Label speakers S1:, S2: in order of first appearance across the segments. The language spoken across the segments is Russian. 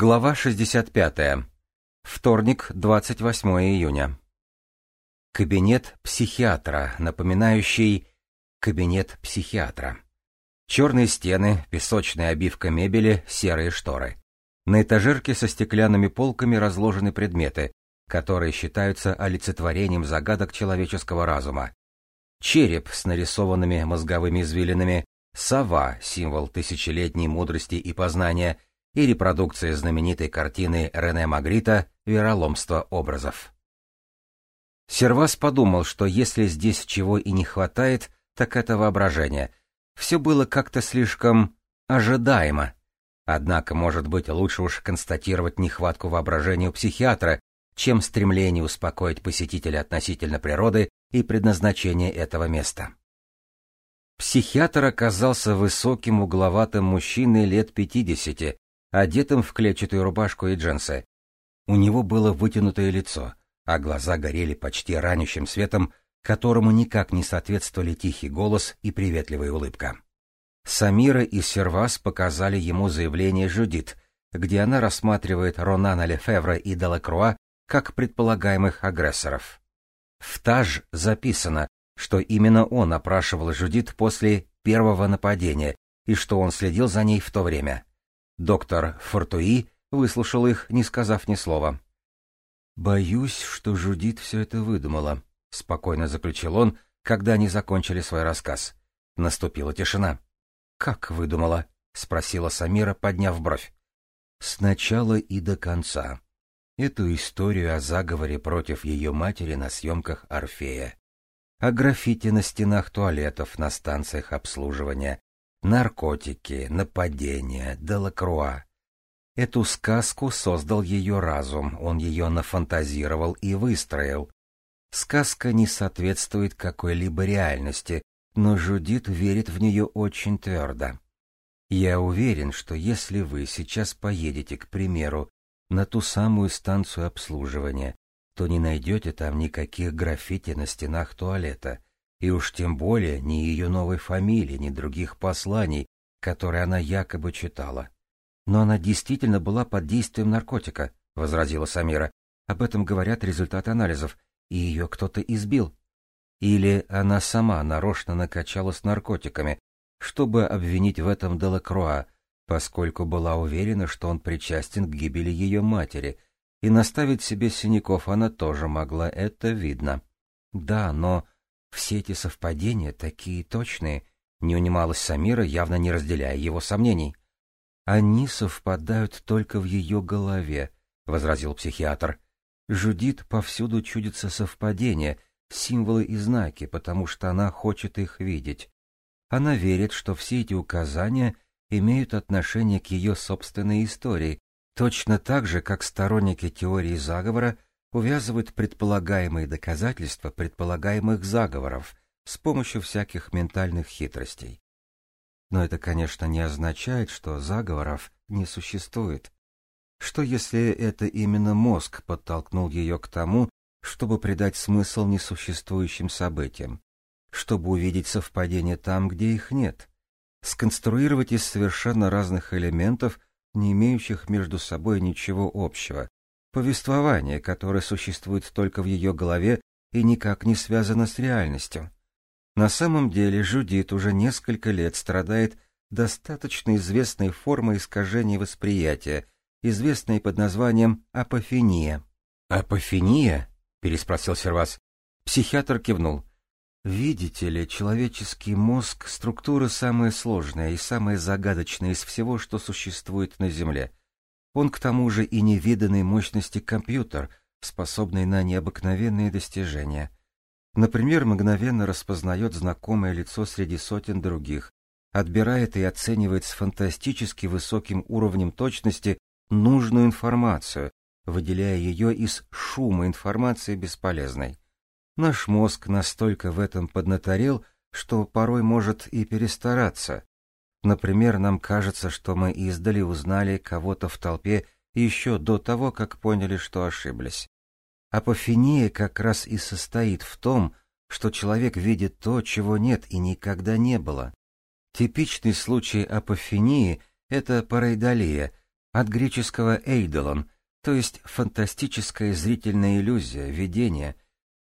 S1: Глава 65. Вторник, 28 июня. Кабинет психиатра, напоминающий кабинет психиатра. Черные стены, песочная обивка мебели, серые шторы. На этажерке со стеклянными полками разложены предметы, которые считаются олицетворением загадок человеческого разума. Череп с нарисованными мозговыми извилинами, сова, символ тысячелетней мудрости и познания, и репродукция знаменитой картины Рене Магрита «Вероломство образов». Сервас подумал, что если здесь чего и не хватает, так это воображение. Все было как-то слишком ожидаемо. Однако, может быть, лучше уж констатировать нехватку воображения у психиатра, чем стремление успокоить посетителя относительно природы и предназначения этого места. Психиатр оказался высоким угловатым мужчиной лет пятидесяти, одетым в клетчатую рубашку и джинсы. У него было вытянутое лицо, а глаза горели почти ранящим светом, которому никак не соответствовали тихий голос и приветливая улыбка. Самира и Сервас показали ему заявление Жюдит, где она рассматривает Ронана Лефевра и Делакруа как предполагаемых агрессоров. В Таж записано, что именно он опрашивал Жудит после первого нападения и что он следил за ней в то время. Доктор Фортуи выслушал их, не сказав ни слова. «Боюсь, что Жудит все это выдумала», — спокойно заключил он, когда они закончили свой рассказ. Наступила тишина. «Как выдумала?» — спросила Самира, подняв бровь. «Сначала и до конца», эту историю о заговоре против ее матери на съемках Орфея, о граффити на стенах туалетов на станциях обслуживания, наркотики, нападения, Делакруа. Эту сказку создал ее разум, он ее нафантазировал и выстроил. Сказка не соответствует какой-либо реальности, но Жудит верит в нее очень твердо. Я уверен, что если вы сейчас поедете, к примеру, на ту самую станцию обслуживания, то не найдете там никаких граффити на стенах туалета, и уж тем более ни ее новой фамилии, ни других посланий, которые она якобы читала. Но она действительно была под действием наркотика, — возразила Самира. Об этом говорят результаты анализов, и ее кто-то избил. Или она сама нарочно накачалась наркотиками, чтобы обвинить в этом Делакруа, поскольку была уверена, что он причастен к гибели ее матери, и наставить себе синяков она тоже могла, это видно. Да, но все эти совпадения такие точные, не унималась Самира, явно не разделяя его сомнений. Они совпадают только в ее голове, возразил психиатр. Жудит повсюду чудится совпадение, символы и знаки, потому что она хочет их видеть. Она верит, что все эти указания — имеют отношение к ее собственной истории, точно так же, как сторонники теории заговора увязывают предполагаемые доказательства предполагаемых заговоров с помощью всяких ментальных хитростей. Но это, конечно, не означает, что заговоров не существует. Что если это именно мозг подтолкнул ее к тому, чтобы придать смысл несуществующим событиям, чтобы увидеть совпадения там, где их нет? сконструировать из совершенно разных элементов, не имеющих между собой ничего общего, повествование, которое существует только в ее голове и никак не связано с реальностью. На самом деле Жудит уже несколько лет страдает достаточно известной формой искажения восприятия, известной под названием апофения. «Апофения?» — переспросил Сервас. Психиатр кивнул. Видите ли, человеческий мозг — структура самая сложная и самая загадочная из всего, что существует на Земле. Он к тому же и невиданной мощности компьютер, способный на необыкновенные достижения. Например, мгновенно распознает знакомое лицо среди сотен других, отбирает и оценивает с фантастически высоким уровнем точности нужную информацию, выделяя ее из шума информации бесполезной. Наш мозг настолько в этом поднаторел, что порой может и перестараться. Например, нам кажется, что мы издали узнали кого-то в толпе еще до того, как поняли, что ошиблись. Апофения как раз и состоит в том, что человек видит то, чего нет и никогда не было. Типичный случай апофении — это параидолия, От греческого «эйдолон», то есть фантастическая зрительная иллюзия, видение.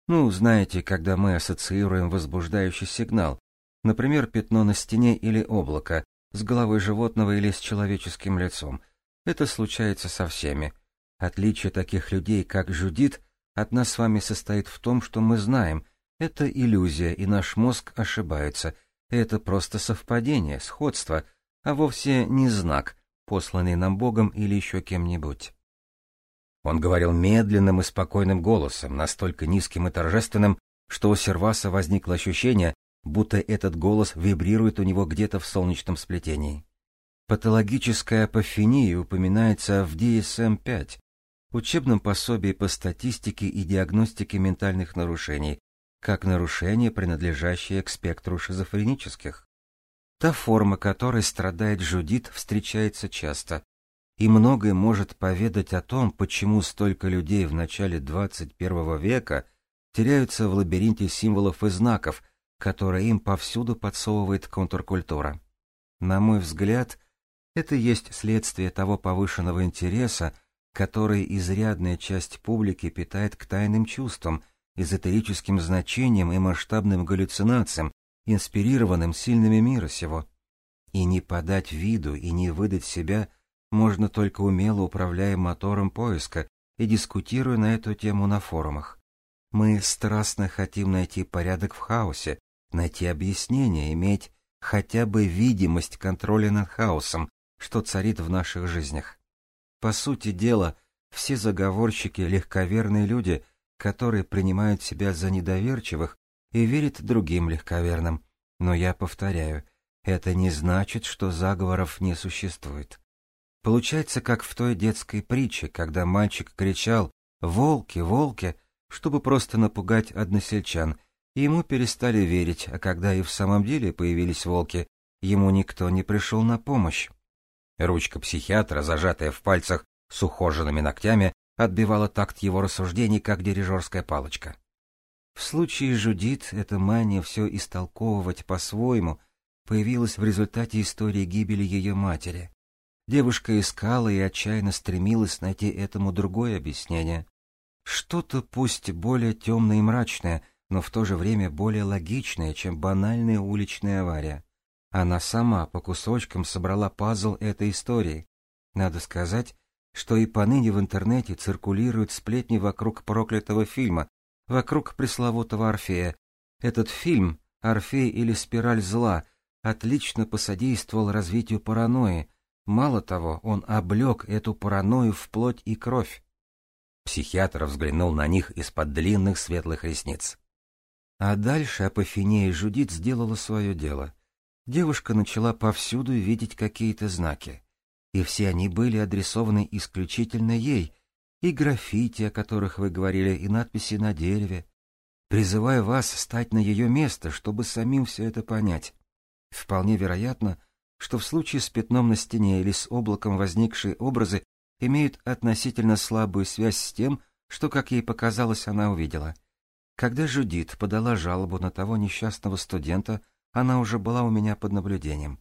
S1: Ну, знаете, когда мы ассоциируем возбуждающий сигнал, например, пятно на стене или облако, с головой животного или с человеческим лицом. Это случается со всеми. Отличие таких людей, как Жудит, от нас с вами состоит в том, что мы знаем, это иллюзия, и наш мозг ошибается. Это просто совпадение, сходство, а вовсе не знак, посланный нам Богом или еще кем-нибудь. Он говорил медленным и спокойным голосом, настолько низким и торжественным, что у Серваса возникло ощущение, будто этот голос вибрирует у него где-то в солнечном сплетении. Патологическая апофения упоминается в DSM-5, учебном пособии по статистике и диагностике ментальных нарушений, как нарушение, принадлежащее к спектру шизофренических. Та форма, которой страдает Жудит, встречается часто, и многое может поведать о том, почему столько людей в начале 21 века теряются в лабиринте символов и знаков, которые им повсюду подсовывает контркультура. На мой взгляд, это есть следствие того повышенного интереса, который изрядная часть публики питает к тайным чувствам, эзотерическим значениям и масштабным галлюцинациям, инспирированным сильными мира сего. И не подать виду и не выдать себя можно только умело управляя мотором поиска и дискутируя на эту тему на форумах. Мы страстно хотим найти порядок в хаосе, найти объяснение, иметь хотя бы видимость контроля над хаосом, что царит в наших жизнях. По сути дела, все заговорщики — легковерные люди, которые принимают себя за недоверчивых и верят другим легковерным. Но я повторяю, это не значит, что заговоров не существует. Получается, как в той детской притче, когда мальчик кричал «Волки, волки!», чтобы просто напугать односельчан, ему перестали верить, а когда и в самом деле появились волки, ему никто не пришел на помощь. Ручка психиатра, зажатая в пальцах с ухоженными ногтями, отбивала такт его рассуждений, как дирижерская палочка. В случае Жудит эта мания все истолковывать по-своему появилась в результате истории гибели ее матери. Девушка искала и отчаянно стремилась найти этому другое объяснение. Что-то пусть более темное и мрачное, но в то же время более логичное, чем банальная уличная авария. Она сама по кусочкам собрала пазл этой истории. Надо сказать, что и поныне в интернете циркулируют сплетни вокруг проклятого фильма, вокруг пресловутого Орфея. Этот фильм, Орфей или Спираль зла, отлично посодействовал развитию паранойи. Мало того, он облег эту паранойю в плоть и кровь. Психиатр взглянул на них из-под длинных светлых ресниц. А дальше Апофинея Жудит сделала свое дело — девушка начала повсюду видеть какие-то знаки. И все они были адресованы исключительно ей, и граффити, о которых вы говорили, и надписи на дереве. Призываю вас стать на ее место, чтобы самим все это понять. Вполне вероятно, что в случае с пятном на стене или с облаком возникшие образы имеют относительно слабую связь с тем, что, как ей показалось, она увидела. Когда Жудит подала жалобу на того несчастного студента, она уже была у меня под наблюдением.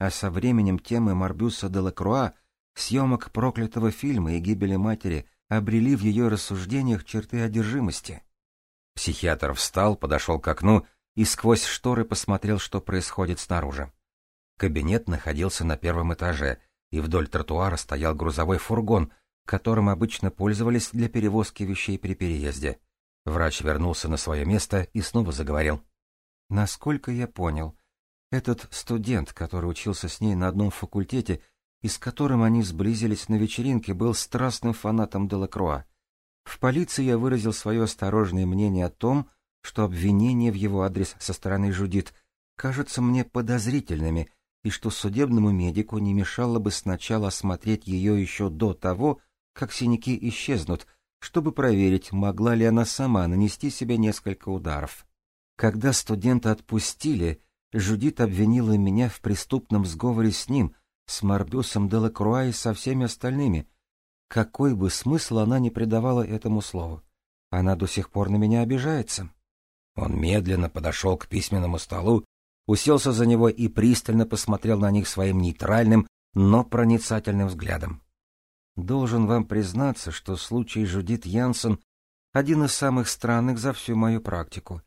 S1: А со временем темы Марбюса де Лакруа, съемок проклятого фильма и гибели матери обрели в ее рассуждениях черты одержимости. Психиатр встал, подошел к окну и сквозь шторы посмотрел, что происходит снаружи. Кабинет находился на первом этаже, и вдоль тротуара стоял грузовой фургон, которым обычно пользовались для перевозки вещей при переезде. Врач вернулся на свое место и снова заговорил. Насколько я понял, этот студент, который учился с ней на одном факультете и с которым они сблизились на вечеринке, был страстным фанатом Делакруа. В полиции я выразил свое осторожное мнение о том, что обвинения в его адрес со стороны Жудит кажутся мне подозрительными, и что судебному медику не мешало бы сначала осмотреть ее еще до того, как синяки исчезнут, чтобы проверить, могла ли она сама нанести себе несколько ударов. Когда студента отпустили, Жудит обвинила меня в преступном сговоре с ним, с Марбюсом Делакруа и со всеми остальными. Какой бы смысл она ни придавала этому слову. Она до сих пор на меня обижается. Он медленно подошел к письменному столу, уселся за него и пристально посмотрел на них своим нейтральным, но проницательным взглядом. Должен вам признаться, что случай Жудит Янсен один из самых странных за всю мою практику.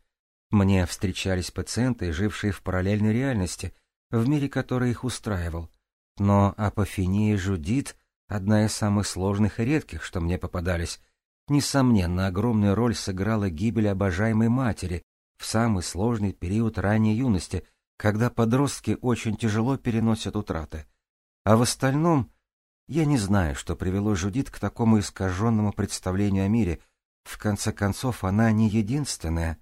S1: Мне встречались пациенты, жившие в параллельной реальности, в мире, который их устраивал. Но апофения Жудит — одна из самых сложных и редких, что мне попадались. Несомненно, огромную роль сыграла гибель обожаемой матери в самый сложный период ранней юности, когда подростки очень тяжело переносят утраты. А в остальном я не знаю, что привело Жудит к такому искаженному представлению о мире. В конце концов, она не единственная.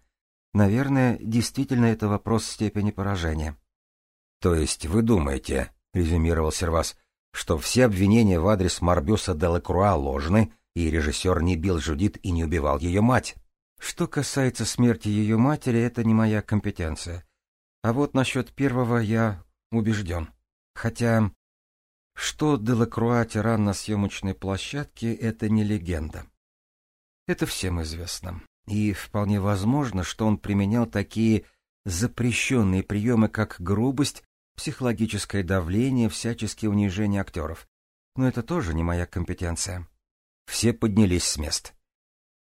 S1: Наверное, действительно это вопрос степени поражения. — То есть вы думаете, — резюмировал Сервас, — что все обвинения в адрес Марбюса де Лекруа ложны, и режиссер не бил Жудит и не убивал ее мать? Что касается смерти ее матери, это не моя компетенция. А вот насчет первого я убежден. Хотя что Делакруа тиран на съемочной площадке — это не легенда. Это всем известно. И вполне возможно, что он применял такие запрещенные приемы, как грубость, психологическое давление, всяческие унижения актеров. Но это тоже не моя компетенция. Все поднялись с мест.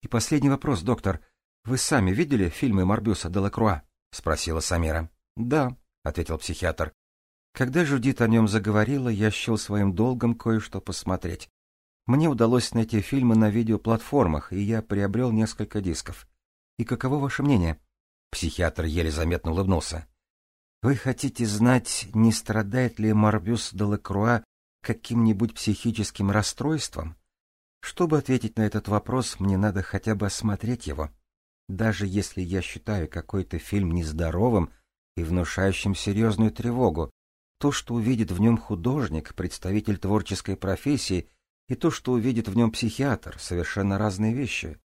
S1: И последний вопрос, доктор. Вы сами видели фильмы Марбюса Делакруа? — спросила Самира. — Да, — ответил психиатр. Когда Жудит о нем заговорила, я счел своим долгом кое-что посмотреть. Мне удалось найти фильмы на видеоплатформах, и я приобрел несколько дисков. И каково ваше мнение? Психиатр еле заметно улыбнулся. Вы хотите знать, не страдает ли Марбюс де Лекруа каким-нибудь психическим расстройством? Чтобы ответить на этот вопрос, мне надо хотя бы осмотреть его. Даже если я считаю какой-то фильм нездоровым и внушающим серьезную тревогу, то, что увидит в нем художник, представитель творческой профессии, и то, что увидит в нем психиатр, совершенно разные вещи.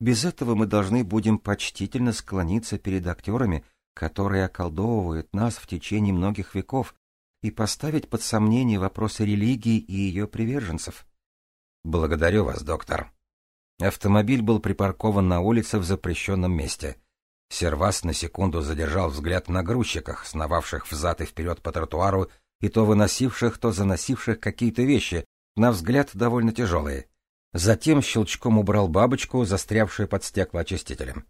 S1: Без этого мы должны будем почтительно склониться перед актерами, которые околдовывают нас в течение многих веков, и поставить под сомнение вопросы религии и ее приверженцев. Благодарю вас, доктор. Автомобиль был припаркован на улице в запрещенном месте. Сервас на секунду задержал взгляд на грузчиках, сновавших взад и вперед по тротуару, и то выносивших, то заносивших какие-то вещи, на взгляд довольно тяжелые. Затем щелчком убрал бабочку, застрявшую под стеклоочистителем.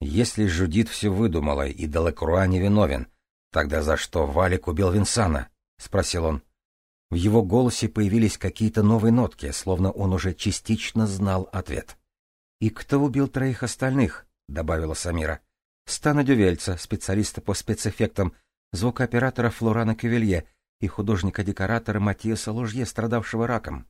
S1: Если Жудит все выдумала и Делакруа невиновен, тогда за что Валик убил Винсана? — спросил он. В его голосе появились какие-то новые нотки, словно он уже частично знал ответ. — И кто убил троих остальных? — добавила Самира. — Стана Дювельца, специалиста по спецэффектам, звукооператора Флорана Кювелье и художника-декоратора Матиаса Ложье, страдавшего раком.